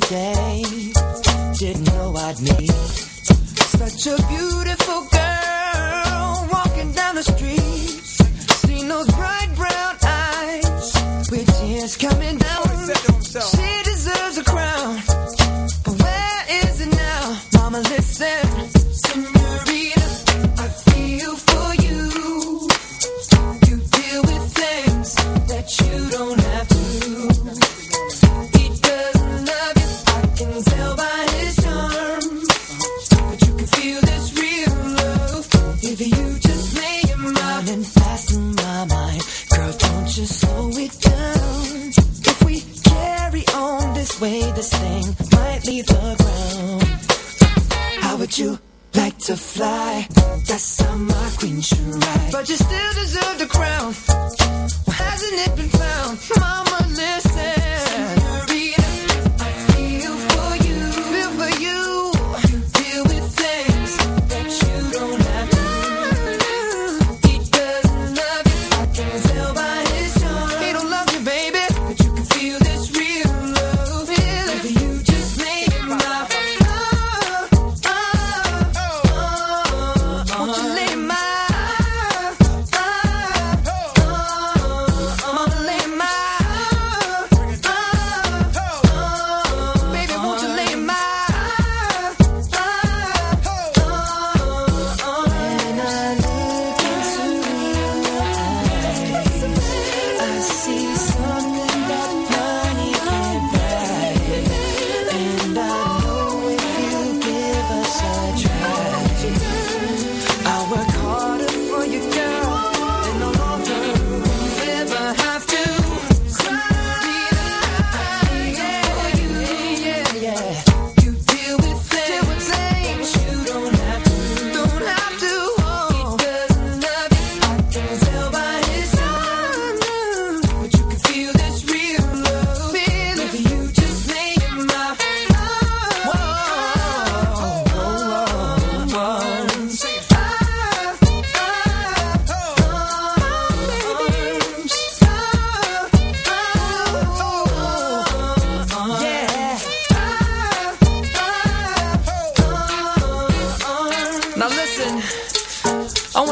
day. Didn't know I'd meet such a beautiful girl walking down the street. Seen those bright brown eyes with tears coming down. She deserves a crown, but where is it now, Mama? Listen.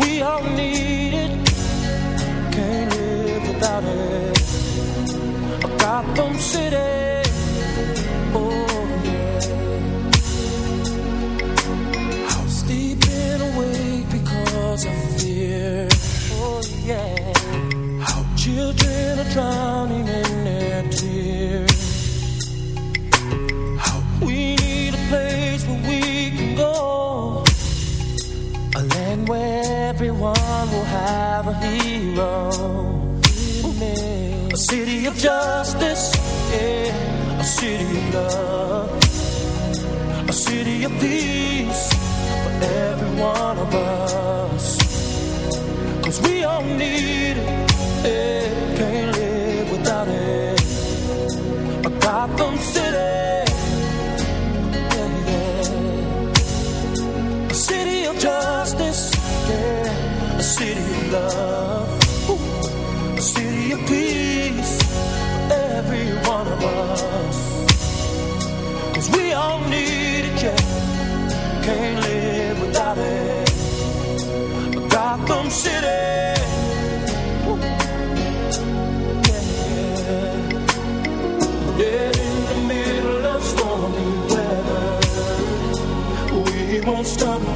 we all need it. Can't live without it. A Gotham City. Oh yeah. I'm sleeping awake because of fear. Oh yeah. How children are drowning. have a hero in me. A city of justice, yeah. A city of love. A city of peace for every one of us. Cause we all need it, yeah.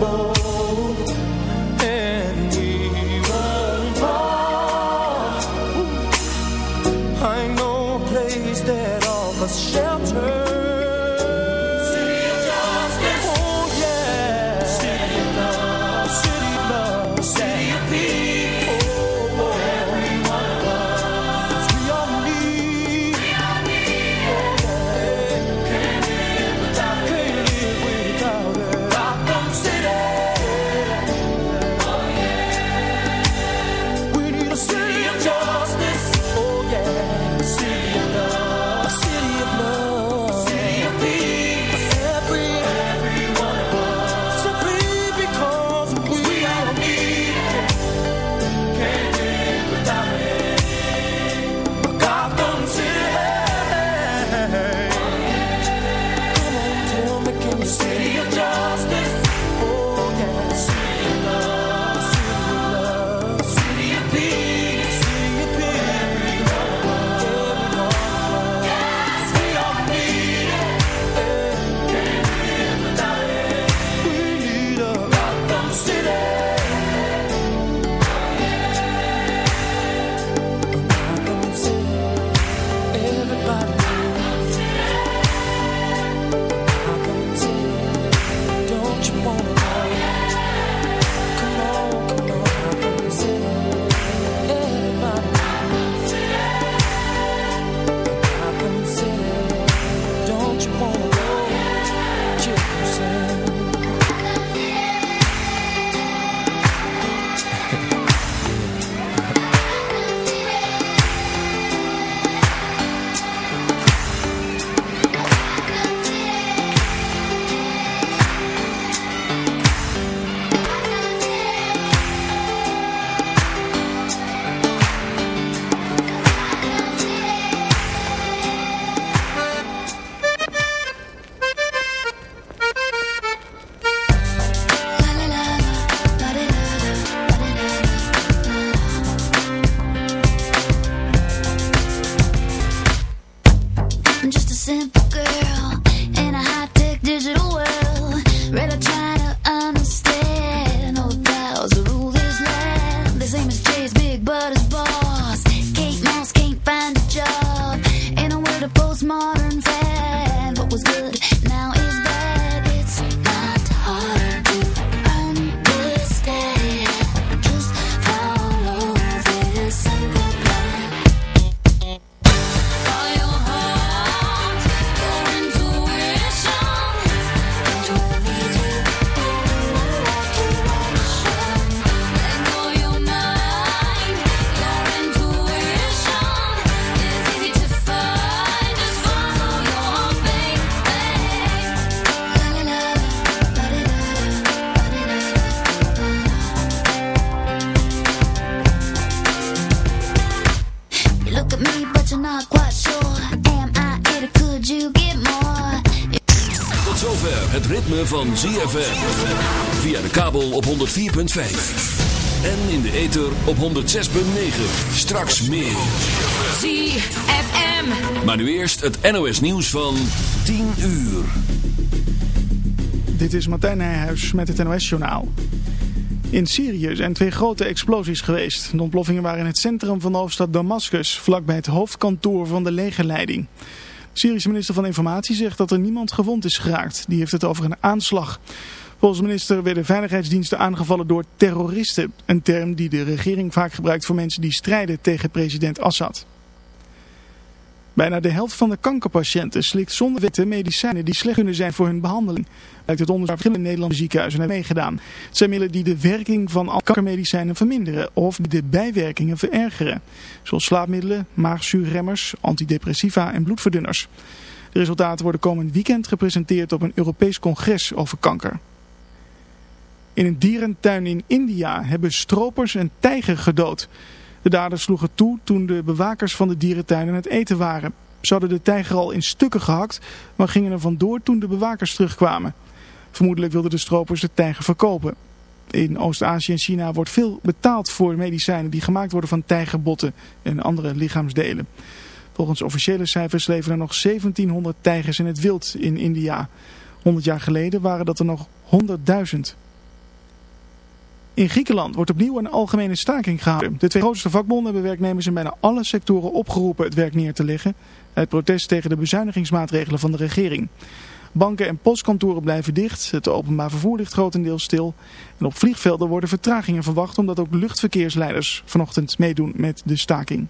humble. I'm just a simple girl. Not quite sure. Am I it or could you get more? Tot zover het ritme van ZFM. Via de kabel op 104.5. En in de ether op 106.9. Straks meer. ZFM. Maar nu eerst het NOS nieuws van 10 uur. Dit is Martijn Nijhuis met het NOS-journaal. In Syrië zijn twee grote explosies geweest. De ontploffingen waren in het centrum van de hoofdstad Damascus, vlakbij het hoofdkantoor van de legerleiding. De Syrische minister van Informatie zegt dat er niemand gewond is geraakt. Die heeft het over een aanslag. Volgens minister werden veiligheidsdiensten aangevallen door terroristen. Een term die de regering vaak gebruikt voor mensen die strijden tegen president Assad. Bijna de helft van de kankerpatiënten slikt zonder witte medicijnen die slecht kunnen zijn voor hun behandeling. Lijkt het onderzoek verschillende Nederlandse ziekenhuizen hebben meegedaan. Het zijn middelen die de werking van kankermedicijnen verminderen of de bijwerkingen verergeren. Zoals slaapmiddelen, maagzuurremmers, antidepressiva en bloedverdunners. De resultaten worden komend weekend gepresenteerd op een Europees congres over kanker. In een dierentuin in India hebben stropers een tijger gedood. De daders sloegen toe toen de bewakers van de dierentuin aan het eten waren. Ze hadden de tijger al in stukken gehakt, maar gingen er vandoor toen de bewakers terugkwamen. Vermoedelijk wilden de stropers de tijger verkopen. In Oost-Azië en China wordt veel betaald voor medicijnen die gemaakt worden van tijgerbotten en andere lichaamsdelen. Volgens officiële cijfers leven er nog 1700 tijgers in het wild in India. 100 jaar geleden waren dat er nog 100.000. In Griekenland wordt opnieuw een algemene staking gehouden. De twee grootste vakbonden hebben werknemers in bijna alle sectoren opgeroepen het werk neer te leggen. Uit protest tegen de bezuinigingsmaatregelen van de regering. Banken en postkantoren blijven dicht. Het openbaar vervoer ligt grotendeels stil. En op vliegvelden worden vertragingen verwacht omdat ook luchtverkeersleiders vanochtend meedoen met de staking.